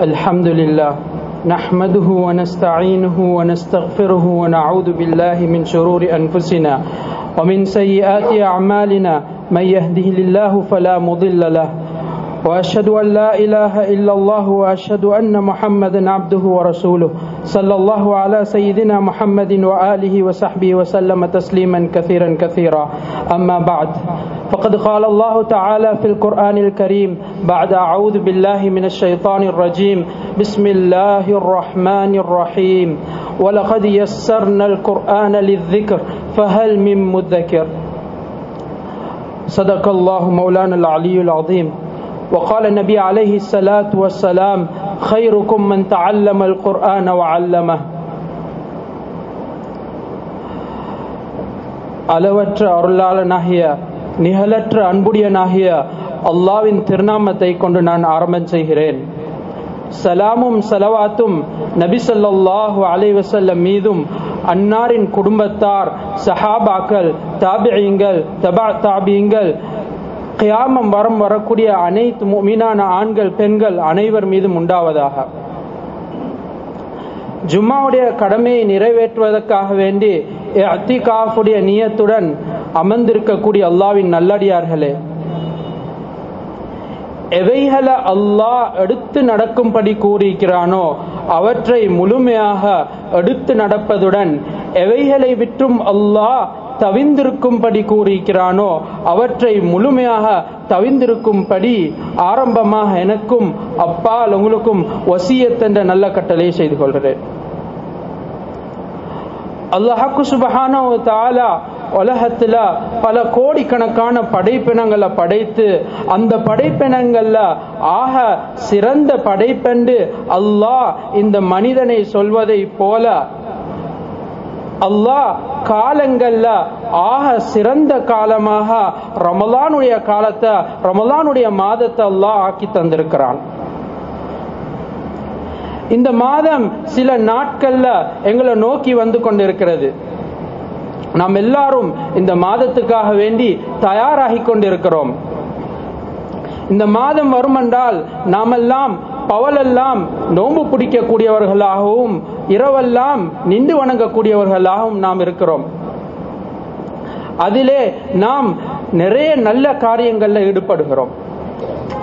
الحمد لله نحمده ونستعينه ونستغفره ونعوذ بالله من شرور أنفسنا ومن سيئات أعمالنا من يهده الله فلا مضل له وأشهد أن لا إله إلا الله وأشهد أن محمدا عبده ورسوله صلى الله على سيدنا محمد وآله وصحبه وسلم تسليما كثيرا كثيرا. أما بعد فقد قال الله تعالى في القرآن الكريم بعد أعوذ بالله من الشيطان الرجيم بسم الله الرحمن الرحيم. ولقد يسرنا القرآن للذكر فهل من مدكر صدق الله مولانا العلي العظيم. وقال النبي عليه الصلاة والسلام خيركم من تعلم القرآن وعلمه அளவற்ற அருளாளனாகிய நிகழற்ற அன்புடையனாகிய அல்லாவின் திருநாமத்தை கொண்டு நான் ஆரம்பம் செய்கிறேன் சலாமும் சலவாத்தும் நபி சொல்லாஹு அலை வசல்லம் மீதும் அன்னாரின் குடும்பத்தார் சஹாபாக்கள் தாபியங்கள் தபா தாபியங்கள் கியாமம் வரம் வரக்கூடிய அனைத்து மீனான ஆண்கள் பெண்கள் அனைவர் மீதும் உண்டாவதாக. ஜும்மாவுடைய கடமையை நிறைவேற்றுவதற்காக வேண்டி அத்திகாஃபுடைய நியத்துடன் அமர்ந்திருக்கக்கூடிய அல்லாவின் நல்லடியார்களே. எவைகளை அல்லாஹ் எடுத்து நடக்கும்படி கூறியிருக்கிறானோ அவற்றை முழுமையாக எடுத்து நடப்பதுடன் எவைகளை விற்றும் அல்லாஹ் தவிந்திருக்கும்படி கூறியிருக்கிறானோ அவற்றை முழுமையாக தவிந்திருக்கும்படி ஆரம்பமாக எனக்கும் அப்பால் உங்களுக்கும் வசியத் என்ற நல்ல கட்டளை செய்து கொள்கிறேன். அல்லாஹாக்கு சுபஹானோ தாலா உலகத்துல பல கோடிக்கணக்கான படைப்பினங்களை படைத்து அந்த படைப்பினங்கள்ல ஆக சிறந்த படைப்பென்று அல்லாஹ் இந்த மனிதனை சொல்வதை போல அல்லாஹ் காலங்கள்ல ஆக சிறந்த காலமாக ரமலானுடைய காலத்தை ரமலானுடைய மாதத்தை அல்லாஹ் ஆக்கி தந்திருக்கிறான். இந்த மாதம் சில நாட்கள்ல எங்களை நோக்கி வந்து கொண்டிருக்கிறது. நாம் எல்லாரும் இந்த மாதத்துக்காக வேண்டி தயாராகி கொண்டிருக்கிறோம். இந்த மாதம் வரும் என்றால் நாமெல்லாம் பவலெல்லாம் நோம்பு பிடிக்கக்கூடியவர்களாகவும் இரவெல்லாம் நின்று வணங்கக்கூடியவர்களாகவும் நாம் இருக்கிறோம். அதிலே நாம் நிறைய நல்ல காரியங்கள்ல ஈடுபடுகிறோம்.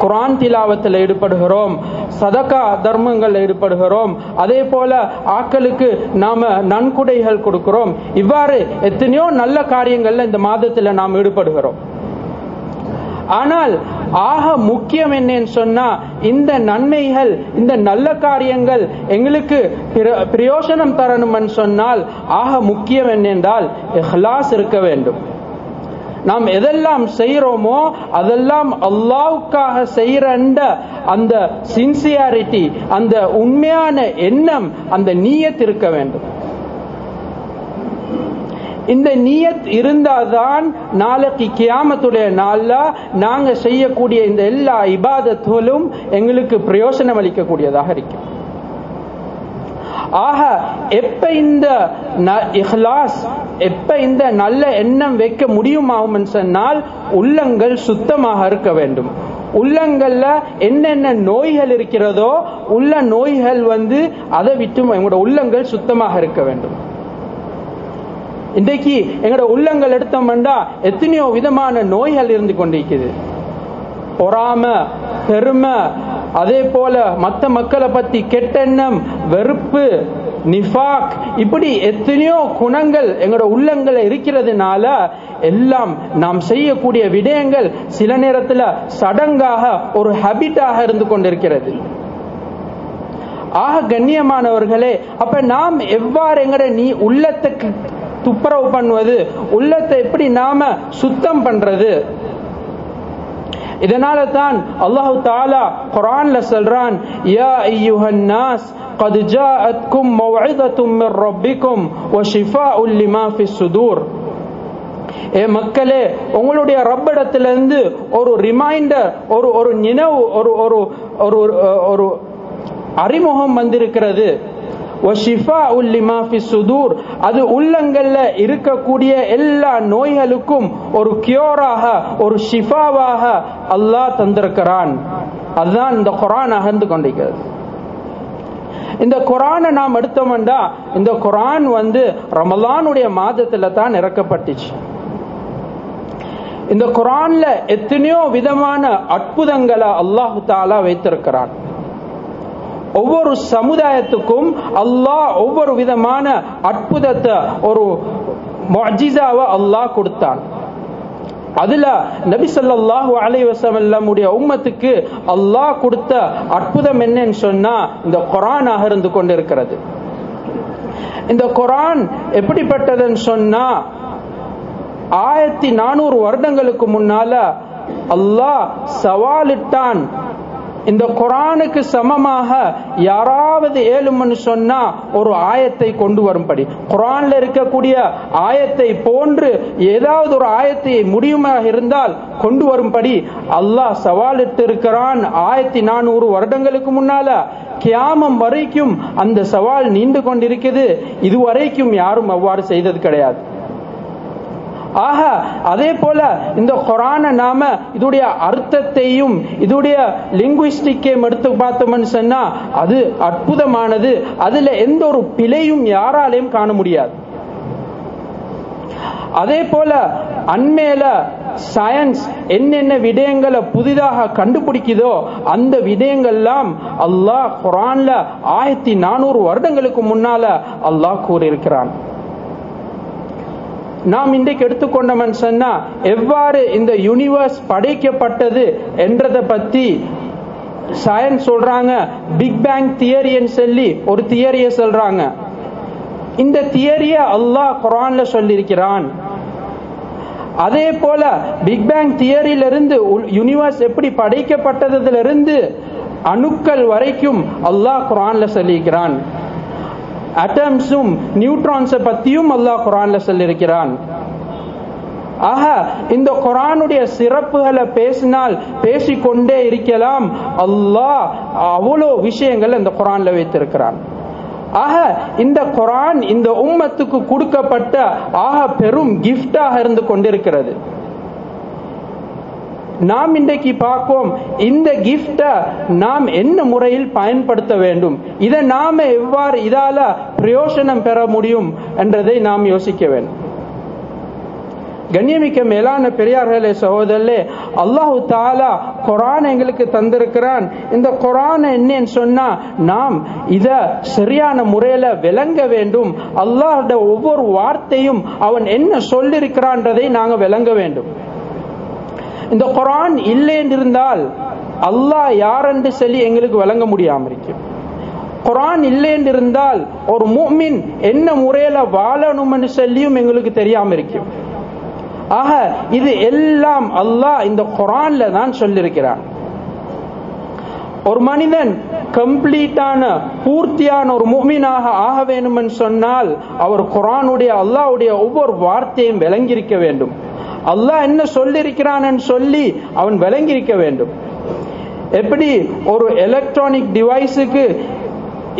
குரான் திலாவத்தில் ஈடுபடுகிறோம் சதக்கா தர்மங்களில் ஈடுபடுகிறோம் அதே போல ஆக்களுக்கு நாம நன்கொடைகள் கொடுக்கிறோம். இவ்வாறு எத்தனையோ நல்ல காரியங்கள்ல இந்த மாதத்துல நாம் ஈடுபடுகிறோம். ஆனால் ஆக முக்கியம் என்னன்னு சொன்னா இந்த நன்மைகள் இந்த நல்ல காரியங்கள் எங்களுக்கு பிரயோஜனம் தரணும்னு சொன்னால் ஆக முக்கியம் என்னென்றால் இஹ்லாஸ் இருக்க வேண்டும். நாம் எதெல்லாம் செய்யறோமோ அதெல்லாம் அல்லாவுக்காக செய்யற அந்த சின்சியாரிட்டி அந்த உண்மையான எண்ணம் அந்த நீயத் இருக்க வேண்டும். இந்த நீயத் இருந்தாதான் நாளைக்கு கியாமத்துடைய நாள்ல நாங்க செய்யக்கூடிய இந்த எல்லா இபாதத்துகளும் எங்களுக்கு பிரயோசனம் அளிக்கக்கூடியதாக இருக்கும். ஆக எப்ப இந்த இஹ்லாஸ் எப்ப இந்த நல்ல எண்ணம் வைக்க முடியுமாகும் சொன்னால் உள்ளங்கள் சுத்தமாக இருக்க வேண்டும். உள்ளங்கள்ல என்னென்ன நோய்கள் இருக்கிறதோ உள்ள நோய்கள் வந்து அதை விட்டு எங்களோட உள்ளங்கள் சுத்தமாக இருக்க வேண்டும். இன்றைக்கு எங்களோட உள்ளங்கள் எடுத்தோம்னா எத்தனையோ விதமான நோய்கள் இருந்து கொண்டிருக்குது. பொறாம பெருமை அதே போல மற்ற மக்களை பத்தி கெட்டெண்ணம் வெறுப்பு நிஃபாக் இப்படி எத்தனையோ குணங்கள் எங்களோட உள்ளங்களை இருக்கிறதுனால எல்லாம் நாம் செய்யக்கூடிய விடயங்கள் சில நேரத்துல சடங்காக ஒரு ஹபிட்டாக இருந்து கொண்டிருக்கிறது. ஆக கண்ணியமானவர்களே அப்ப நாம் எவ்வாறு எங்கட நீ உள்ளத்துக்கு துப்புரவு பண்ணுவது உள்ளத்தை எப்படி நாம சுத்தம் பண்றது இதனால தான் அல்லாஹு தாலா குரான்ல சொல்றான் யா ஐயுஹன் நாஸ் قد جاءتكم موعظة من ربكم وشفاء لما في الصدور ஏ மக்களே உங்களுடைய ரப்பிடத்திலிருந்து ஒரு ரிமைண்டர் ஒரு ஒரு நினைவு ஒரு ஒரு ஒரு ஒரு அறிமுகம் வந்திருக்கிறது சுதூர் அது உள்ளங்கள்ல இருக்கக்கூடிய எல்லா நோய்களுக்கும் ஒரு கியோராக ஒரு ஷிஃபாவாக அல்லாஹ் தந்திருக்கிறான். அதுதான் இந்த குரான் அகர்ந்து கொண்டிருக்கிறது. இந்த குரானை நாம் எடுத்தோம்டா இந்த குரான் வந்து ரமலானுடைய மாதத்துல தான் இறக்கப்பட்டுச்சு. இந்த குரான்ல எத்தனையோ விதமான அற்புதங்களை அல்லாஹு தாலா வைத்திருக்கிறான். ஒவ்வொரு சமுதாயத்துக்கும் அல்லாஹ் ஒவ்வொரு விதமான அற்புதத்தை ஒரு மொஜிசாவை அல்லாஹ் கொடுத்தான். அதுல நபி ஸல்லல்லாஹு அலைஹி வஸல்லமுடைய உம்மத்துக்கு அல்லாஹ் கொடுத்த அற்புதம் என்னன்னு சொன்னா இந்த குர்ஆனாக இருந்து கொண்டிருக்கிறது. இந்த குரான் எப்படிப்பட்டதுன்னு சொன்னா ஆயிரத்தி நானூறு வருடங்களுக்கு முன்னால அல்லாஹ் சவாலிட்டான் இந்த குரானுக்கு சமமாக யாராவது ஏழுமன்னு சொன்னா ஒரு ஆயத்தை கொண்டு வரும்படி. குரான்ல இருக்கக்கூடிய ஆயத்தை போன்று ஏதாவது ஒரு ஆயத்தை முடியுமாக இருந்தால் கொண்டு வரும்படி. அல்லாஹ் சவாலிட்டு இருக்கிறான் ஆயிரத்தி நானூறு வருடங்களுக்கு முன்னால கியாமம் வரைக்கும் அந்த சவால் நீண்டு கொண்டிருக்குது. இதுவரைக்கும் யாரும் அவ்வாறு செய்தது கிடையாது. ஆக அதே போல இந்த குரான நாம இதுடைய அர்த்தத்தையும் இதுடைய லிங்குவிஸ்டிக்கையும் எடுத்து பார்த்தோம்னு சொன்னா அது அற்புதமானது. அதுல எந்த ஒரு பிழையும் யாராலையும் காண முடியாது. அதே போல அண்மையில சயின்ஸ் என்னென்ன விடயங்களை புதிதாக கண்டுபிடிக்குதோ அந்த விடயங்கள்லாம் அல்லாஹ் குரான்ல ஆயிரத்தி நானூறு வருடங்களுக்கு முன்னால அல்லாஹ் கூறியிருக்கிறான். நாம் இன்றைக்கு எடுத்துக்கொண்டோம்னு சொன்னா எவ்வாறு இந்த யூனிவர்ஸ் படைக்கப்பட்டது என்றதை பத்தி சயின்ஸ் சொல்றாங்க. பிக் பேங் தியரின்னு சொல்லி ஒரு தியரிய சொல்றாங்க. இந்த தியரிய அல்லாஹ் குரான்ல சொல்லியிருக்கிறான். அதே போல பிக் பேங் தியரியிலிருந்து யூனிவர்ஸ் எப்படி படைக்கப்பட்டதுல இருந்து அணுக்கள் வரைக்கும் அல்லாஹ் குரான்ல சொல்லியிருக்கிறான். அட்டம்ஸும் நியூட்ரான்ஸை பத்தியும் அல்லாஹ் குரான்ல சொல்லியிருக்கிறான். ஆக இந்த குரானுடைய சிறப்புகளை பேசினால் பேசிக்கொண்டே இருக்கலாம். அல்லாஹ் அவ்வளோ விஷயங்கள் இந்த குரான்ல வைத்திருக்கிறான். ஆக இந்த குரான் இந்த உம்மத்துக்கு கொடுக்கப்பட்ட ஆக பெரும் கிஃப்டாக இருந்து கொண்டிருக்கிறது. நாம் இன்றைக்கு பார்ப்போம் இந்த கிஃப்ட நாம் என்ன முறையில் பயன்படுத்த வேண்டும்? இதை நாம எவ்வாறு இதால பிரயோசனம் பெற முடியும் என்றதை நாம் யோசிக்க வேண்டும். கண்ணியமிக்க மேலான பெரியார்களே சகோதரே அல்லாஹு தாலா குரான் எங்களுக்கு தந்திருக்கிறான். இந்த குரான் என்னன்னு சொன்னா நாம் இத சரியான முறையில விளங்க வேண்டும். அல்லாஹோட ஒவ்வொரு வார்த்தையும் அவன் என்ன சொல்லிருக்கிறான்றதை நாங்க விளங்க வேண்டும். இந்த குரான் இல்லைன்னு இருந்தால் அல்லாஹ் யாரென்று சொல்லி எங்களுக்கு விளங்க முடியாம இருக்கும். குரான் இல்லைன்னு இருந்தால் ஒரு மூமின் என்ன முறையில வாழணும்னு சொல்லியும் எங்களுக்கு தெரியாம இருக்கும். ஆக இது எல்லாம் அல்லாஹ் இந்த குரான்ல தான் சொல்லியிருக்கிறான். ஒரு மனிதன் கம்ப்ளீட்டான பூர்த்தியான ஒரு முமினாக ஆக வேண்டும்னு சொன்னால் அவர் குரானுடைய அல்லாவுடைய ஒவ்வொரு வார்த்தையும் விளங்கியிருக்க வேண்டும். அல்லாஹ் என்ன சொல்லியிருக்கிறான் சொல்லி அவன் விளங்கியிருக்க வேண்டும். எப்படி ஒரு எலக்ட்ரானிக் டிவைஸுக்கு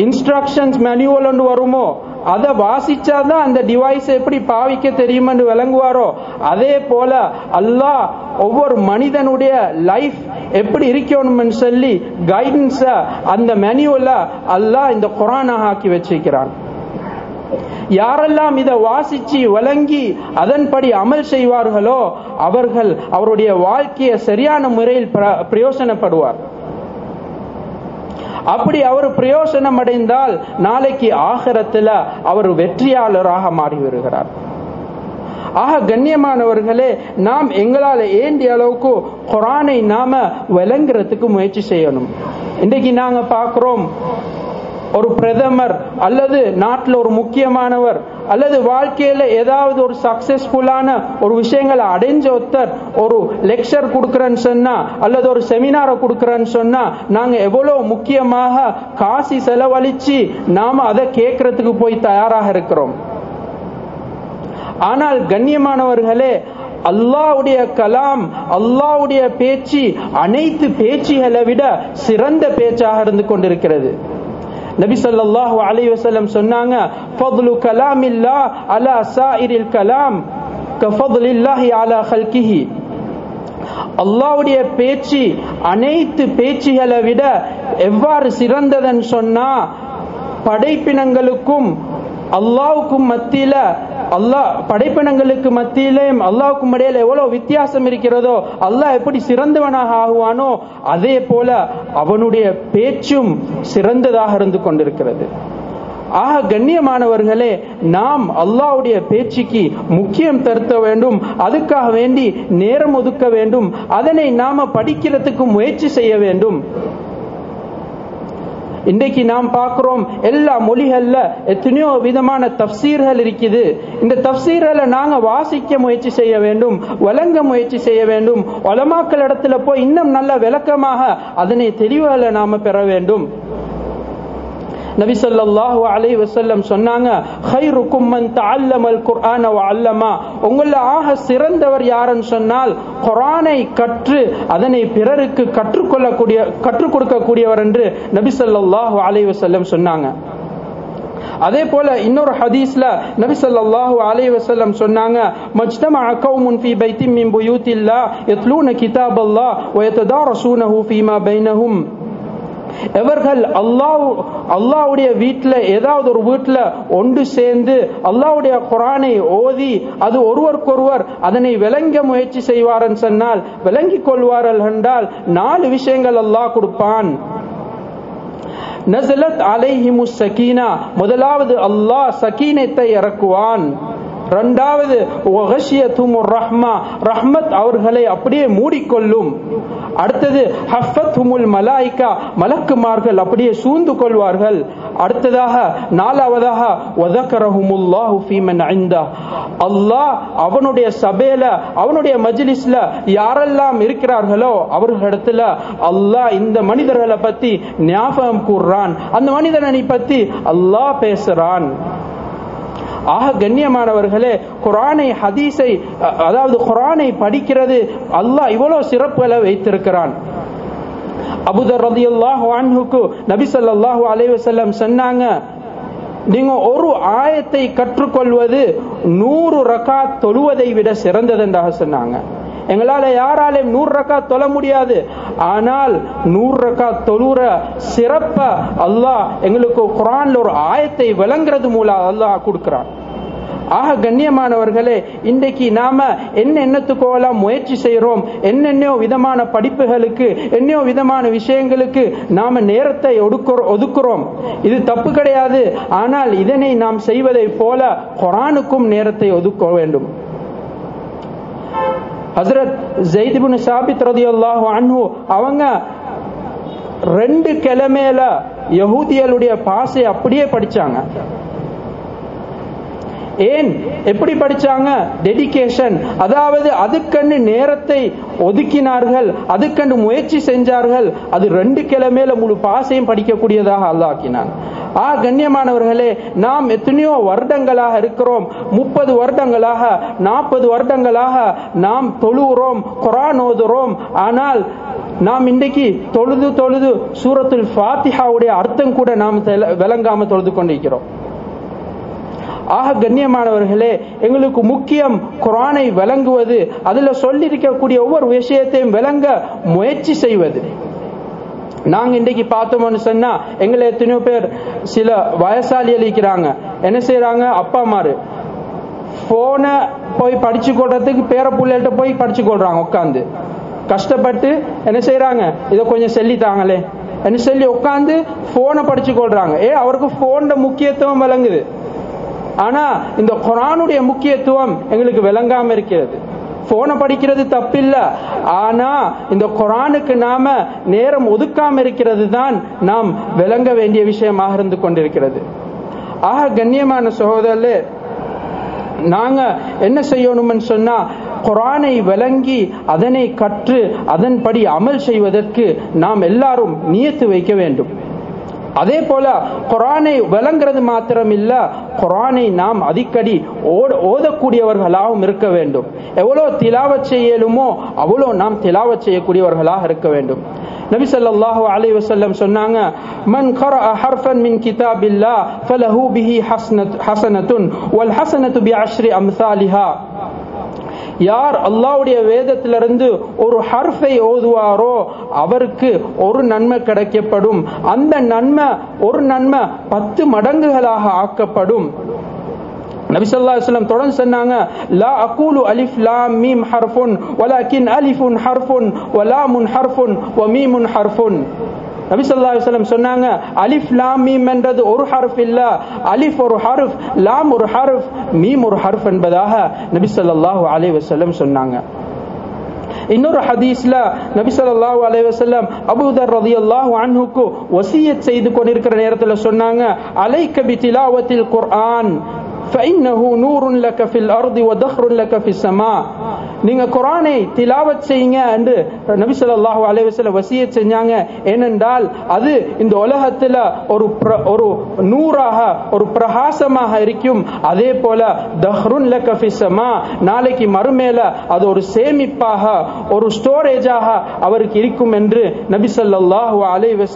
இன்ஸ்ட்ரக்ஷன்ஸ் மேனுவல் ஒன்று வருமோ அதை வாசிச்சாதான் அந்த டிவைஸ் எப்படி பாவிக்க தெரியுமென்று விளங்குவாரோ அதே போல அல்லாஹ் ஒவ்வொரு மனிதனுடைய லைஃப் எப்படி இருக்கணும்னு சொல்லி கைடன்ஸ அந்த மேனுவல அல்லாஹ் இந்த குரானாக ஆக்கி வச்சிருக்கிறான். யாரெல்லாம் இதை வாசிச்சு வழங்கி அதன்படி அமல் செய்வார்களோ அவர்கள் அவருடைய வாழ்க்கையை சரியான முறையில் பிரயோசனப்படுவார். அப்படி அவர் பிரயோசனம் அடைந்தால் நாளைக்கு ஆகரத்துல அவர் வெற்றியாளராக மாறி வருகிறார். ஆக கண்ணியமானவர்களே நாம் எங்களால் ஏண்டிய அளவுக்கு குரானை நாம விளங்குறதுக்கு முயற்சி செய்யணும். இன்றைக்கு நாங்க பார்க்கிறோம் ஒரு பிரதமர் அல்லது நாட்டில் ஒரு முக்கியமானவர் அல்லது வாழ்க்கையில ஏதாவது ஒரு சக்சஸ்ஃபுல்லான ஒரு விஷயங்களை அடைஞ்ச ஒருத்தர் ஒரு லெக்சர் கொடுக்கறேன்னு சொன்னா அல்லது ஒரு செமினாரை கொடுக்கறேன்னு சொன்னா நாங்க எவ்வளவு முக்கியமாக காசி செலவழிச்சு நாம அதை கேட்கறதுக்கு போய் தயாராக இருக்கிறோம். ஆனால் கண்ணியமானவர்களே அல்லாவுடைய கலாம் அல்லாவுடைய பேச்சு அனைத்து பேச்சுகளை விட சிறந்த பேச்சாக இருந்து கொண்டிருக்கிறது. நபி ஸல்லல்லாஹு அலைஹி வஸல்லம் சொன்னாங்க ஃபضل கலாமில்லா அலா சாயிரில் கலாம் கஃபضலில்லாஹி அலா ஹல்கிஹி அல்லாவுடைய பேச்சு அனைத்து பேச்சுகளை விட எவ்வாறு சிறந்ததன் சொன்னா படைப்பினங்களுக்கும் அல்லாவுக்கும் மத்தியில அல்லாஹ் படைப்பினங்களுக்கு மத்தியிலேயும் அல்லாவுக்கும் இடையில எவ்வளவு வித்தியாசம் இருக்கிறதோ அல்லாஹ் எப்படி சிறந்தவனாக ஆகுவானோ அதே போல அவனுடைய பேச்சும் சிறந்ததாக இருந்து கொண்டிருக்கிறது. ஆக கண்ணியமானவர்களே நாம் அல்லாவுடைய பேச்சுக்கு முக்கியம் தருத்த வேண்டும் அதுக்காக வேண்டி நேரம் ஒதுக்க வேண்டும் அதனை நாம படிக்கிறதுக்கு முயற்சி செய்ய வேண்டும். இன்றைக்கு நாம் பார்க்கிறோம் எல்லா மொழிகள்ல எத்தனையோ விதமான தப்சீர்கள் இருக்குது. இந்த தப்சீர்களை நாங்க வாசிக்க முயற்சி செய்ய வேண்டும் வழங்க முயற்சி செய்ய வேண்டும். ஒலமாக்கள் இடத்துல போய் இன்னும் நல்ல விளக்கமாக அதனை தெளிவுகளை நாம பெற வேண்டும். நபிசல்லாஹு அலை வசல்லம் சொன்னாங்க உங்கள ஆக சிறந்தவர் யாருன்னு சொன்னால் குரானை கற்று அதனை பிறருக்கு கற்றுக்கொள்ளக்கூடிய கற்றுக் கொடுக்கக்கூடியவர் என்று நபிசல்லாஹு அலை வசல்லம் சொன்னாங்க. அதே போல இன்னொரு ஹதீஸ்ல நபி ஸல்லல்லாஹு அலைஹி வஸல்லம் சொன்னாங்க மஜ்தமா கௌமுன் ஃபீ பைத்தின் மின் புயூத்தில்லா யத்லூன கிதாபல்லாஹ் ரசூன ஹூ ஃபீமா பைனஹும். எவர்கள் அல்லாஹ் அல்லாவுடைய வீட்டுல ஏதாவது ஒரு வீட்டுல ஒன்று சேர்ந்து அல்லாவுடைய குரானை ஓதி அது ஒருவருக்கொருவர் அதனை விளங்க முயற்சி செய்வாரன் சொன்னால் விளங்கிக் கொள்வார்கள் என்றால் நாலு விஷயங்கள் அல்லாஹ் கொடுப்பான் நசலத் அலைஹிமு சகீனா முதலாவது அல்லாஹ் சகீனத்தை இறக்குவான் ரெண்டாவது ரஹ்மா. ரஹ்மத் அவர்களை அப்படியே மூடிக்கொள்ளும். அடுத்தது ஹஃபத் ஹுமுல் மலாய்கா. மலக்குமார்கள் அப்படியே சூழ்ந்து கொள்வார்கள். அடுத்ததாக நாலாவதாக வதக்கரஹுமுல்லாஹு ஃபீமன் ஐந்தா அல்லாஹ் அவனுடைய சபையில அவனுடைய மஜ்லிஸ்ல யாரெல்லாம் இருக்கிறார்களோ அவர்களிடத்துல அல்லாஹ் இந்த மனிதர்களை பத்தி ஞாபகம் கூறுறான் அந்த மனிதனை பத்தி அல்லாஹ் பேசுறான். ஆக கண்ணியமானவர்களே குரானை ஹதீஸை அதாவது குரானை படிக்கிறது அல்லாஹ் இவ்வளவு சிறப்புகளை வைத்திருக்கிறான். அபுதர் ரதி அல்லாஹு நபி சொல்லாஹு அலைவசல்லம் சொன்னாங்க நீங்க ஒரு ஆயத்தை கற்றுக்கொள்வது நூறு ரக்கா தொழுவதை விட சிறந்தது என்றாக சொன்னாங்க. எங்களால யாராலையும் நூறு ரக்கா தொழ முடியாது. ஆனால் நூறு ரக்கா தொழுற சிறப்ப அல்லாஹ் எங்களுக்கு குரான்ல ஒரு ஆயத்தை விளங்குறது மூலம் அல்லாஹ் கொடுக்கிறான். ஆக கண்ணியமானவர்களே இன்றைக்கு நாம என்னென்னத்துக்கோலாம் முயற்சி செய்யறோம் என்னென்னோ விதமான படிப்புகளுக்கு என்னையோ விதமான விஷயங்களுக்கு நாம நேரத்தை ஒதுக்குறோம். இது தப்பு கிடையாது. ஆனால் இதனை நாம் செய்வதை போல குரானுக்கும் நேரத்தை ஒதுக்க வேண்டும். ஹசரத் ஜெய்திபுன் சாபித் ரதி அல்லாஹு அன்ஹு அவங்க ரெண்டு கிழமையில யகூதியலுடைய பாசை அப்படியே படிச்சாங்க. ஏன் எப்படி படிச்சாங்க? டெடிகேஷன் அதாவது அதுக்கண்டு நேரத்தை ஒதுக்கினார்கள் அதுக்கண்டு முயற்சி செஞ்சார்கள் அது ரெண்டு கிழமையில முழு பாசையும் படிக்கக்கூடியதாக அல்லாக்கினான் ஆ கண்ணியமானவர்களே நாம் எத்தனையோ வருடங்களாக இருக்கிறோம். முப்பது வருடங்களாக நாற்பது வருடங்களாக நாம் தொழுகிறோம் குரான் ஓதுறோம் ஆனால் நாம் இன்றைக்கு தொழுது தொழுது சூரத்துல் ஃபாத்திஹாவுடைய அர்த்தம் கூட நாம் விளங்காம தொழுது கொண்டிருக்கிறோம். ஆக கண்ணியமானவர்களே எங்களுக்கு முக்கியம் குரானை விளங்குவது. அதுல சொல்லியிருக்கக்கூடிய ஒவ்வொரு விஷயத்தையும் விளங்க முயற்சி செய்வது. நாங்க இன்றைக்கு பார்த்தோம்னு சொன்னா எங்களை எத்தனையோ பேர் சில வயசாளி அளிக்கிறாங்க என்ன செய்யறாங்க அப்பா அம்மாரு. போனை போய் படிச்சு கொள்றதுக்கு பேர பிள்ளைகிட்ட போய் படிச்சு கொள்றாங்க உட்காந்து கஷ்டப்பட்டு என்ன செய்யறாங்க இதை கொஞ்சம் செல்லித்தாங்களே என்ன சொல்லி உட்காந்து போனை படிச்சு கொள்றாங்க. ஏ அவருக்கு போன முக்கியத்துவம் விளங்குது. ஆனா இந்த குரானுடைய முக்கியத்துவம் எங்களுக்கு விளங்காம இருக்கிறது. போனை படிக்கிறது தப்பில்ல. ஆனா இந்த குரானுக்கு நாம நேரம் ஒதுக்காம இருக்கிறது தான் நாம் விளங்க வேண்டிய விஷயமாக இருந்து கொண்டிருக்கிறது. ஆக கண்ணியமான சகோதரர் நாங்க என்ன செய்யணும்னு சொன்னா குரானை விளங்கி அதனை கற்று அதன்படி அமல் செய்வதற்கு நாம் எல்லாரும் நியத்து வைக்க வேண்டும். அதே போல குரானை விளங்குறது மாத்திரம் இல்ல குரானை நாம் அடிக்கடி ஓதக்கூடியவர்களாகவும் இருக்க வேண்டும். எவ்வளோ திலாவ செய்யலுமோ அவ்வளோ நாம் திலாவ செய்யக்கூடியவர்களாக இருக்க வேண்டும். நபி ஸல்லல்லாஹு அலைஹி வஸல்லம் சொன்னாங்க மன் கரஅ ஹர்ஃபன் மின் கிதாபில்லாஹ் ஃபலஹு பிஹி ஹஸ்னத் ஹஸனத்துன் வல் ஹஸனத்து பிஅஷ்ரி அம்சாலிஹா. யார் அல்லாஹ்வுடைய வேதத்திலிருந்து ஒரு ஹர்ஃபை ஓதுவாரோ அவருக்கு ஒரு நன்மை கிடைக்கப்படும். அந்த நன்மை ஒரு நன்மை பத்து மடங்குகளாக ஆக்கப்படும். நபிசல்லா இஸ்லாம் தொடர்ந்து சொன்னாங்க லா அகூலு அலிஃப் லா மீம் ஹர்ஃபுன் வலாக்கின் அலிஃபுன் ஹர்ஃபுன் வலாமுன் ஹர்ஃபுன் ஒ மீமுன் ஹர்ஃபுன். நபி ஸல்லல்லாஹு சொன்னாங்க அலிஃப் லாம் மீம் என்றது ஒரு ஹர்ஃப் இல்ல. அலிஃப் ஒரு ஹர்ஃப் லாம் ஒரு ஹர்ஃப் மீம் ஒரு ஹர்ஃப் என்பதாக நபி ஸல்லல்லாஹு அலைஹி சொன்னாங்க. இன்னொரு ஹதீஸ்ல நபி ஸல்லல்லாஹு அலைஹி அபுதர் அபூதர் ரலியல்லாஹு அன்ஹுக்கு வசியத் செய்து கொண்டிருக்கிற நேரத்துல சொன்னாங்க அலை கபி திலாவத்தில் குர்ஆன். ஃபைன்னஹு நூறுன் லக ஃபில் அர்தி வ தஹ்ருன் லக ஃபிஸ் ஸமா நீங்க குர்ஆனை திலாவத் செய்யுங்க அண்டு நபி ஸல்லல்லாஹு அலைஹி வஸல்லம் செஞ்சாங்க. ஏனென்றால் அது இந்த உலகத்துல ஒரு ஒரு நூறாக ஒரு பிரகாசமாக இருக்கும். அதே போல தஹ்ருன் லக ஃபிஸ் நாளைக்கு மறுமேல அது ஒரு சேமிப்பாக ஒரு ஸ்டோரேஜாக அவருக்கு இருக்கும் என்று நபி ஸல்லல்லாஹு அலைஹி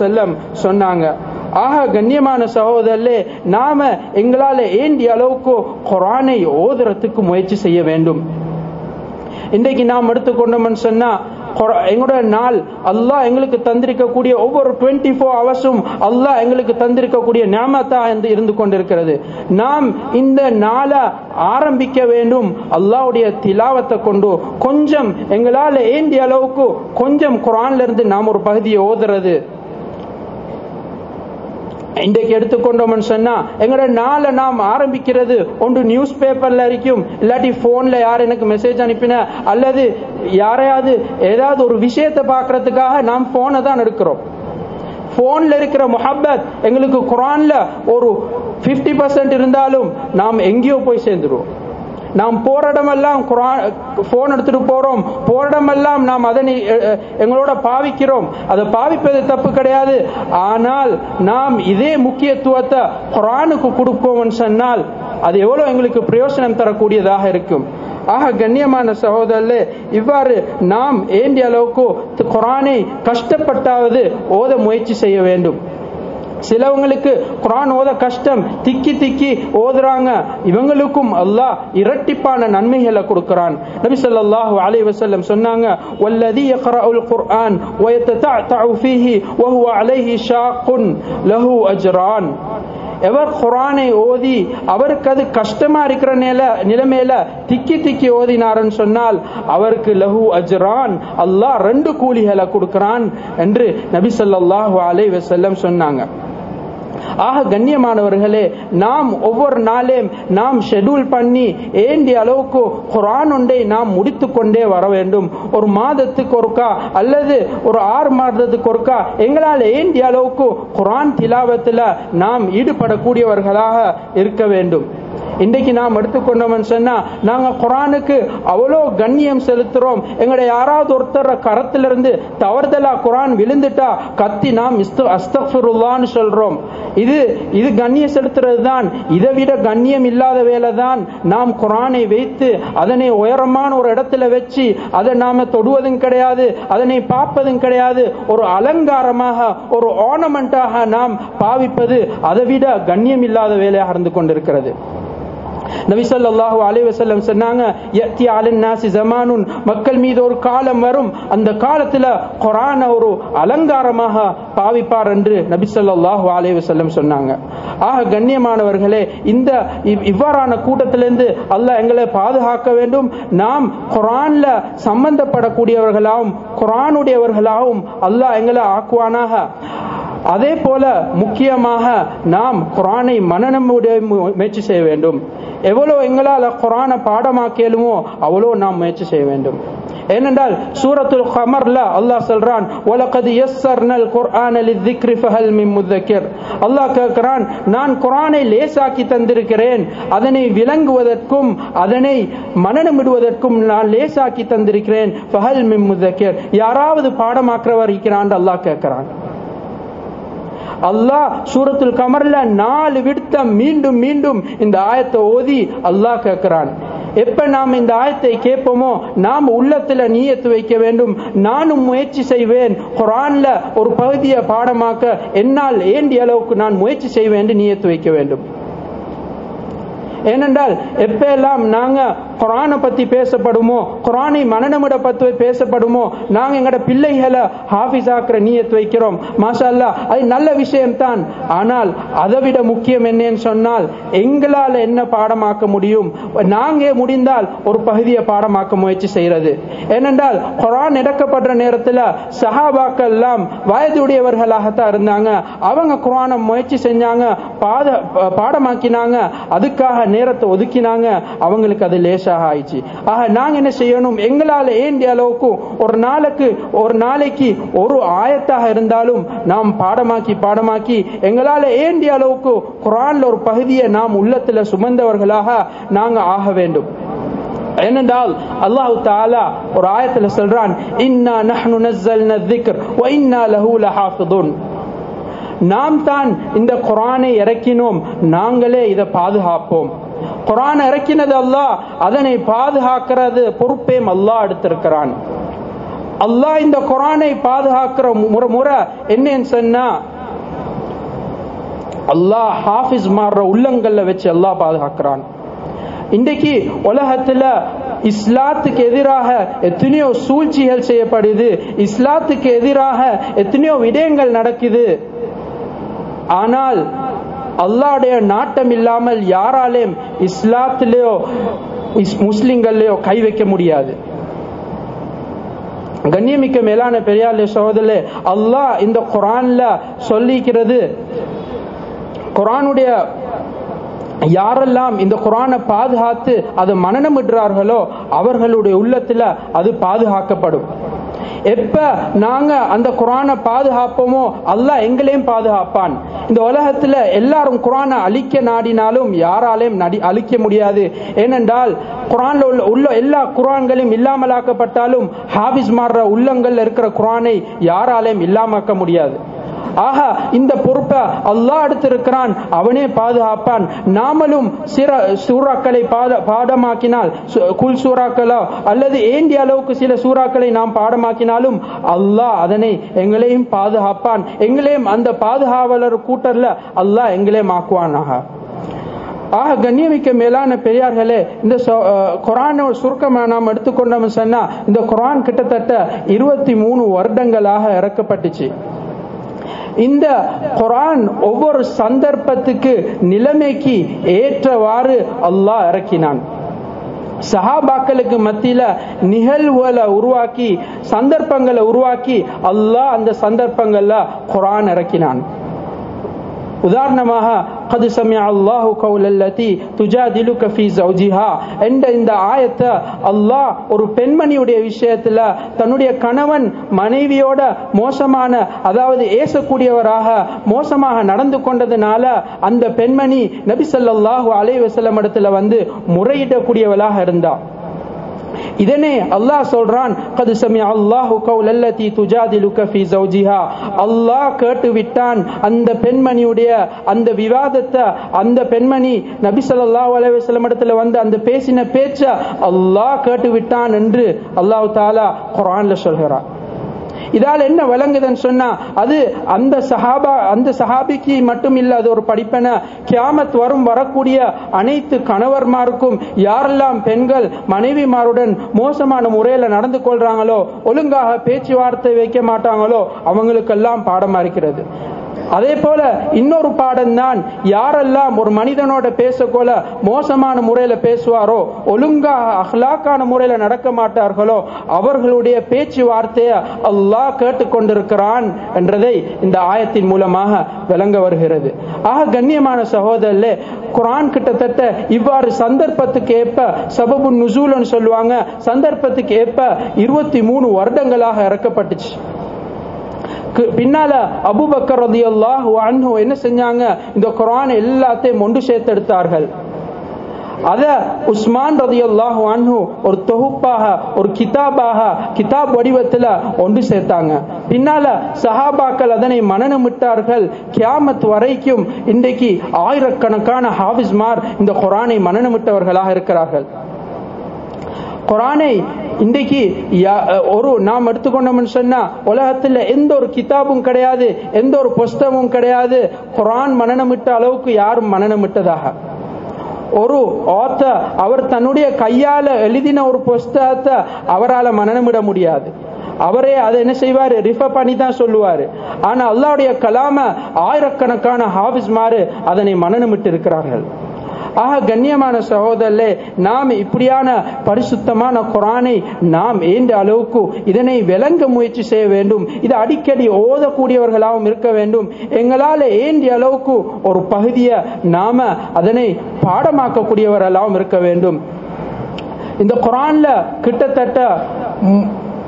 சொன்னாங்க. ஆக கண்ணியமான சகோதரர்களே நாம எங்களால ஏண்டிய அளவுக்கு குரானை ஓதுறதுக்கு முயற்சி செய்ய வேண்டும். இன்றைக்கு நாம் எடுத்துக்கொண்டோம்னு சொன்னா எங்களோட நாள் அல்லாஹ் எங்களுக்கு தந்திருக்கக்கூடிய ஒவ்வொரு டுவெண்ட்டி ஃபோர் ஹவர்ஸும் அல்லாஹ் எங்களுக்கு தந்திருக்கக்கூடிய ஞாபகத்தா என்று இருந்து கொண்டிருக்கிறது. நாம் இந்த நாளை ஆரம்பிக்க வேண்டும் அல்லாவுடைய திலாவத்தை கொண்டு. கொஞ்சம் எங்களால் ஏண்டிய அளவுக்கு கொஞ்சம் குரான்ல இருந்து நாம் ஒரு பகுதியை ஓதுறது. இன்றைக்கு எடுத்துக்கொண்டோம்னு சொன்னா எங்களோட நாளை நாம் ஆரம்பிக்கிறது ஒன்று நியூஸ் பேப்பர்ல இருக்கும் இல்லாட்டி போன்ல யார் எனக்கு மெசேஜ் அனுப்பின அல்லது யாரையாவது ஏதாவது ஒரு விஷயத்தை பார்க்கறதுக்காக நாம் போனை தான் எடுக்கிறோம். போன்ல இருக்கிற முஹப்பத் எங்களுக்கு குரான்ல ஒரு 50% பர்சன்ட் இருந்தாலும் நாம் எங்கேயோ போய் சேர்ந்துருவோம். நாம் போற இடமெல்லாம் குரான் போன் எடுத்துட்டு போறோம். போற இடமெல்லாம் நாம் அதனை எங்களோட பாவிக்கிறோம். அதை பாவிப்பது தப்பு கிடையாது. ஆனால் நாம் இதே முக்கியத்துவத்தை குரானுக்கு கொடுப்போம்னு சொன்னால் அது எவ்வளவு எங்களுக்கு பிரயோசனம் தரக்கூடியதாக இருக்கும். ஆக கண்ணியமான சகோதரர்களே இவ்வாறு நாம் ஏண்டிய அளவுக்கு குரானை கஷ்டப்பட்டாவது ஓத முயற்சி செய்ய வேண்டும். சிலவங்களுக்கு குரான் ஓத கஷ்டம் திக்கி திக்கி ஓதுறாங்க. இவங்களுக்கும் அல்லாஹ் இரட்டிப்பான நன்மைகளை கொடுக்கிறான். நபி ஸல்லல்லாஹு அலைஹி வஸல்லம் சொன்னாங்க வல்லதி யக்ரஉல் குர்ஆன் வயத்ததஅ ஃபீஹி வஹுவ அலைஹி ஷாக்குன் லஹு அஜ்ரான். எவர் குரானை ஓதி அவருக்கு அது கஷ்டமா இருக்கிற நில நிலைமையில திக்கி திக்கி ஓதினாருன்னு சொன்னால் அவருக்கு லஹு அஜ்ரான் அல்லாஹ் ரெண்டு கூலிகளை கொடுக்கிறான் என்று நபி சொல்லாஹு அலை வசல்லம் சொன்னாங்க. ஆக கண்ணியமானவர்களே நாம் ஒவ்வொரு நாளையும் நாம் ஷெட்யூல் பண்ணி ஏண்டிய அளவுக்கு குரான் ஒன்றை நாம் முடித்து கொண்டே வர வேண்டும். ஒரு மாதத்துக்கு ஒருக்கா அல்லது ஒரு ஆறு மாதத்துக்கு ஒருக்கா எங்களால் ஏண்டிய அளவுக்கு குரான் திலாவத்தில் நாம் ஈடுபடக்கூடியவர்களாக இருக்க வேண்டும். இன்றைக்கு நாம் எடுத்துக்கொண்டோம்னு சொன்னா நாங்க குரானுக்கு அவ்வளோ கண்ணியம் செலுத்துறோம். எங்களை யாராவது ஒருத்தர் கரத்திலிருந்து தவறுதலா குரான் விழுந்துட்டா கத்தி நாம் அஸ்தஃபிருல்லான்னு சொல்றோம். இது இது கண்ணியம் செலுத்துறது தான் இதை விட கண்ணியம் இல்லாத வேலை தான் நாம் குரானை வைத்து அதனை உயரமான ஒரு இடத்துல வச்சு அதை நாம தொடுவதும் கிடையாது அதனை பார்ப்பதும் கிடையாது. ஒரு அலங்காரமாக ஒரு ஆர்னமெண்டாக நாம் பாவிப்பது அதை விட கண்ணியம் இல்லாத வேலையாக இருந்து கொண்டிருக்கிறது. நபி ஸல்லல்லாஹு அலைஹி சொன்னாங்க யத்தி அலன் நாசி ஜமானுன். மக்கள் மீது ஒரு காலம் வரும். அந்த காலத்துல குர்ஆனை ஒரு அலங்காரமாக பாவிப்பார் என்று நபி ஸல்லல்லாஹு அலைஹி சொன்னாங்க. ஆக கண்ணியமானவர்களே இந்த இவ்- இவ்வாறான கூட்டத்திலிருந்து அல்லாஹ் எங்களை பாதுகாக்க வேண்டும். நாம் குரான்ல சம்பந்தப்படக்கூடியவர்களாகவும் குரானுடையவர்களாகவும் அல்லாஹ் எங்களை ஆக்குவானாக. அதே போல முக்கியமாக நாம் குரானை மனநம்முடைய மு- முயற்சி செய்ய வேண்டும். எவ்வளவு எங்களால் குரானை பாடமாக்கலுமோ அவ்வளோ நாம் முயற்சி செய்ய வேண்டும். ஏனென்றால் சூரத்துல் ஹமர்ல அல்லாஹ் சொல்றான் வலகது குர்ஆன் அலி திக்ரி ஃபஹல் மிம் முதக்கிர் அல்லாஹ் கேட்கிறான் நான் குரானை லேசாக்கி தந்திருக்கிறேன். அதனை விளங்குவதற்கும் அதனை மனநமிடுவதற்கும் நான் லேசாக்கி தந்திருக்கிறேன். ஃபஹல் மிம் முதக்கிர் யாராவது பாடமாக்கிறவர் இருக்கிறான் அல்லாஹ் கேட்கிறான். அல்லாஹ் சூரத்துல் கமர்ல நாலு விடுத்தம் மீண்டும் மீண்டும் இந்த ஆயத்தை ஓதி அல்லாஹ் கேட்கிறான். எப்ப நாம் இந்த ஆயத்தை கேட்போமோ நாம் உள்ளத்துல நீயத்து வைக்க வேண்டும். நானும் முயற்சி செய்வேன். குரான்ல ஒரு பகுதியை பாடமாக்க என்னால் ஏண்டிய அளவுக்கு நான் முயற்சி செய்வேன் என்று நீயத்து வைக்க வேண்டும். ஏனென்றால் எப்பெல்லாம் நாங்க குரானை பத்தி பேசப்படுமோ குரானை மனநமிட பத்தி பேசப்படுமோ நாங்க எங்கட பிள்ளைகளை ஹாஃபிஸ் ஆக்குற நீயத் வைக்கிறோம். மாஷா அல்லாஹ் அது நல்ல விஷயம்தான். ஆனால் அதை விட முக்கியம் என்னன்னு சொன்னால் எங்களால என்ன பாடமாக்க முடியும்? நாங்க முடிந்தால் ஒரு பகுதியை பாடமாக்க முயற்சி செய்யறது ஏனென்றால் குரான் இறக்கப்படுற நேரத்தில் சஹாபாக்கள் எல்லாம் வயதுடையவர்களாகத்தான் இருந்தாங்க. அவங்க குரானை முயற்சி செஞ்சாங்க பாத பாடமாக்கினாங்க. அதுக்காக நேரத்தை ஒதுக்கினாங்க அவங்களுக்கு அது லேசாக ஆயிடுச்சு ஆக நாங்க என்ன செய்யணும் எங்களால ஏண்டிய அளவுக்கு ஒரு நாளுக்கு ஒரு நாளைக்கு ஒரு ஆயத்தாக இருந்தாலும் நாம் பாடமாக்கி பாடமாக்கி எங்களால ஏண்டிய அளவுக்கு குரான்ல ஒரு பகுதியை நாம் உள்ளத்துல சுமந்தவர்களாக நாங்க ஆக வேண்டும் ஏனென்றால் அல்லாஹு தாலா ஒரு ஆயத்துல சொல்றான் இன்னா நஹ்னு நஸ்ஸல்னா الذِّكْرَ وَإِنَّا لَهُ لَحَافِظُونَ நாம் தான் இந்த குரானை இறக்கினோம் நாங்களே இதை பாதுகாப்போம் குரான் இறக்கினது அல்லாஹ். அதனை பாதுகாக்கிறது பொறுப்பேம் அல்லாஹ் எடுத்திருக்கிறான். அல்லாஹ் இந்த குரானை பாதுகாக்கிற முறை முறை என்னன்னு சொன்னா அல்லாஹ் ஹாஃபிஸ் மாறுற உள்ளங்கள்ல வச்சு அல்லாஹ் பாதுகாக்கிறான். இன்றைக்கு உலகத்துல இஸ்லாத்துக்கு எதிராக எத்தனையோ சூழ்ச்சிகள் செய்யப்படுது. இஸ்லாத்துக்கு எதிராக எத்தனையோ விடயங்கள் நடக்குது. ஆனால் அல்லாடைய நாட்டம் இல்லாமல் யாராலையும் இஸ்லாத்திலேயோ முஸ்லிம்கள்லயோ கை வைக்க முடியாது. கண்ணியமிக்க மேலான பெரியார் சகோதரே அல்லாஹ் இந்த குரான்ல சொல்லிக்கிறது குரானுடைய யாரெல்லாம் இந்த குரானை பாதுகாத்து அதை மனநமிடுறார்களோ அவர்களுடைய உள்ளத்துல அது பாதுகாக்கப்படும். எப்ப நாங்க அந்த குரானை பாதுகாப்போமோ அல்லாஹ் எங்களையும் பாதுகாப்பான். இந்த உலகத்துல எல்லாரும் குரானை அழிக்க நாடினாலும் யாராலையும் நடி அழிக்க முடியாது. ஏனென்றால் குரான்ல உள்ள உள்ள எல்லா குரான்களையும் இல்லாமலாக்கப்பட்டாலும் ஹாபிஸ் மாறுற உள்ளங்கள்ல இருக்கிற குரானை யாராலையும் இல்லாமக்க முடியாது. ஆக இந்த பொறுப்பை அல்லாஹ் எடுத்திருக்கிறான் அவனே பாதுகாப்பான். நாமளும் சிற சூறாக்களை பாத பாடமாக்கினால் குல் சூறாக்களோ அல்லது ஏண்டிய அளவுக்கு சில சூறாக்களை நாம் பாடமாக்கினாலும் அல்லாஹ் அதனை எங்களையும் பாதுகாப்பான். எங்களையும் அந்த பாதுகாவலர் கூட்டர்ல அல்லாஹ் எங்களையும் ஆக்குவானாக. ஆக கண்ணியமிக்க மேலான பெரியார்களே இந்த குரான சுருக்கமா நாம் எடுத்துக்கொண்டோம் சொன்னா இந்த குரான் கிட்டத்தட்ட இருபத்தி மூணு வருடங்களாக இறக்கப்பட்டுச்சு. இந்த குரான் ஒவ்வொரு சந்தர்ப்பத்துக்கு நிலைமைக்கு ஏற்றவாறு அல்லாஹ் இறக்கினான். சஹாபாக்களுக்கு மத்தியில நிகழ்வுகளை உருவாக்கி சந்தர்ப்பங்களை உருவாக்கி அல்லாஹ் அந்த சந்தர்ப்பங்கள்ல குரான் இறக்கினான். உதாரணமாக قد سمع الله قول التي تجادلك في زوجها என்ற இந்த ஆயத்தை அல்லாஹ் ஒரு பெண்மணியுடைய விஷயத்துல தன்னுடைய கணவன் மனைவியோட மோசமான அதாவது ஏசக்கூடியவராக மோசமாக நடந்து கொண்டதுனால அந்த பெண்மணி நபி ஸல்லல்லாஹு அலைஹி வஸல்லம் இடத்துல வந்து முறையிடக்கூடியவளாக இருந்தா இதனே அல்லாஹ் சொல்றான் கது சமி அல்லாஹு கௌலல்லதி துஜாதிலுக ஃபி ஜௌஜிஹா அல்லாஹ் கேட்டு விட்டான் அந்த பெண்மணியுடைய அந்த விவாதத்தை அந்த பெண்மணி நபி ஸல்லல்லாஹு அலைஹி வஸல்லம் இடத்துல வந்து அந்த பேசின பேச்ச அல்லாஹ் கேட்டு விட்டான் என்று அல்லாஹ் தாலா குரான்ல சொல்கிறான். இதால் என்ன விளங்குதுன்னு சொன்னா அது அந்த சஹாபா அந்த சஹாபிக்கு மட்டும் இல்ல அது ஒரு படிப்பன கியாமத் வரும் வரக்கூடிய அனைத்து கணவர்மாருக்கும் யாரெல்லாம் பெண்கள் மனைவிமாருடன் மோசமான முறையில நடந்து கொள்றாங்களோ ஒழுங்காக பேச்சுவார்த்தை வைக்க மாட்டாங்களோ அவங்களுக்கெல்லாம் பாடமா இருக்கிறது. அதே போல இன்னொரு பாடம் தான் யாரெல்லாம் ஒரு மனிதனோட பேசக்கோல மோசமான முறையில பேசுவாரோ ஒழுங்காக அஹ்லாக்கான முறையில நடக்க மாட்டார்களோ அவர்களுடைய பேச்சுவார்த்தையை அல்லாஹ் கேட்டுக்கொண்டிருக்கிறான் என்றதை இந்த ஆயத்தின் மூலமாக விளங்க வருகிறது. ஆக கண்ணியமான சகோதரர்களே குரான் கிட்டத்தட்ட இவ்வாறு சந்தர்ப்பத்துக்கு ஏற்ப சபபு நுசூல்னு சொல்லுவாங்க சந்தர்ப்பத்துக்கு ஏற்ப இருபத்தி மூணு வருடங்களாக இறக்கப்பட்டுச்சு. பின்னால அபுபக்கர் ரதி அல்லாஹ் அன்ஹு என்ன செஞ்சாங்க? இந்த குரான் எல்லாத்தையும் ஒன்று சேர்த்தெடுத்தார்கள். அத உஸ்மான் ரதி அல்லாஹு அன்ஹு ஒரு தொகுப்பாக ஒரு கிதாபாக கிதாப் வடிவத்துல ஒன்று சேர்த்தாங்க. பின்னால சஹாபாக்கள் அதனை மனநமிட்டார்கள். கியாமத் வரைக்கும் இன்றைக்கு ஆயிரக்கணக்கான ஹாபிஸ்மார் இந்த குரானை மனநமிட்டவர்களாக இருக்கிறார்கள். குரானை இன்றைக்கு ஒரு நாம் எடுத்துக்கொண்டோம்னு சொன்னா உலகத்துல எந்த ஒரு கிதாபும் கிடையாது எந்த ஒரு புஸ்தகமும் கிடையாது. குரான் மனநமிட்ட அளவுக்கு யாரும் மனநமிட்டதாக. ஒரு author அவர் தன்னுடைய கையால எழுதின ஒரு புஸ்தகத்தை அவரால் மனநமிட முடியாது. அவரே அதை என்ன செய்வாரு? ரிஃபர் பண்ணி தான் சொல்லுவாரு. ஆனா அல்லாவுடைய கலாம ஆயிரக்கணக்கான ஹாஃபிஸ் மாறு அதனை மனநமிட்டு இருக்கிறார்கள் ஆக கண்ணியமான சகோதரர்களே நாம் இப்படியான பரிசுத்தமான குரானை நாம் ஏந்த அளவுக்கு இதனை விளங்க முயற்சி செய்ய வேண்டும். இது அடிக்கடி ஓதக்கூடியவர்களாகவும் இருக்க வேண்டும். எங்களால் ஏந்திய அளவுக்கு ஒரு பகுதியை நாம அதனை பாடமாக்கக்கூடியவர்களாகவும் இருக்க வேண்டும். இந்த குரான்ல கிட்டத்தட்ட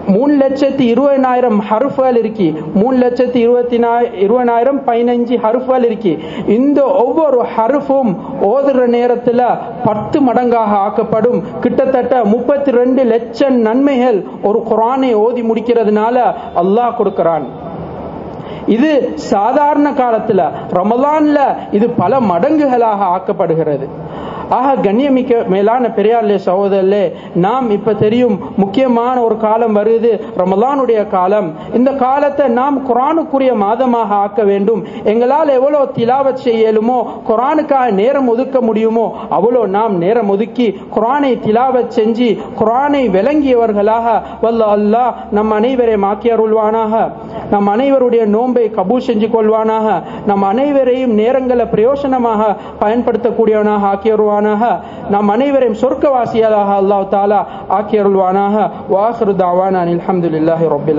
மூணு லட்சத்தி இருபதாயிரம் ஹருஃபால் இருக்கு மூணு லட்சத்தி இருபத்தி இருபதாயிரம் பதினஞ்சு ஹருஃபால் இருக்கு இந்த ஒவ்வொரு ஹருஃபும் ஓதுற நேரத்துல பத்து மடங்காக ஆக்கப்படும். கிட்டத்தட்ட முப்பத்தி ரெண்டு லட்சம் நன்மைகள் ஒரு குரானை ஓதி முடிக்கிறதுனால அல்லாஹ் கொடுக்கிறான். இது சாதாரண காலத்துல ரமலான்ல இது பல மடங்குகளாக ஆக்கப்படுகிறது. ஆக கண்ணியமிக்க மேலான பெரியார்லே சகோதரர்களே நாம் இப்ப தெரியும் முக்கியமான ஒரு காலம் வருது ரமலானுடைய காலம். இந்த காலத்தை நாம் குரானுக்குரிய மாதமாக ஆக்க வேண்டும். எங்களால் எவ்வளவு திலாவத் செய்ய இயலுமோ குரானுக்காக நேரம் ஒதுக்க முடியுமோ அவ்வளோ நாம் நேரம் ஒதுக்கி குரானை திலாவத் செஞ்சு குரானை விளங்கியவர்களாக வல்ல அல்லாஹ் நம் அனைவரை மாக்கி அருள்வானாக நம் அனைவருடைய நோன்பை கபூல் செஞ்சு கொள்வானாக. நம் அனைவரையும் நேரங்களை பிரயோசனமாக பயன்படுத்தக்கூடியவனாக ஆக்கி வருவானாக நம் அனைவரையும் சொர்க்கவாசியாக அல்லாஹ் தாலா ஆக்கியருள்வானாக. வாஹரு தாவான அல்ஹம்துலில்லாஹி ரொபில்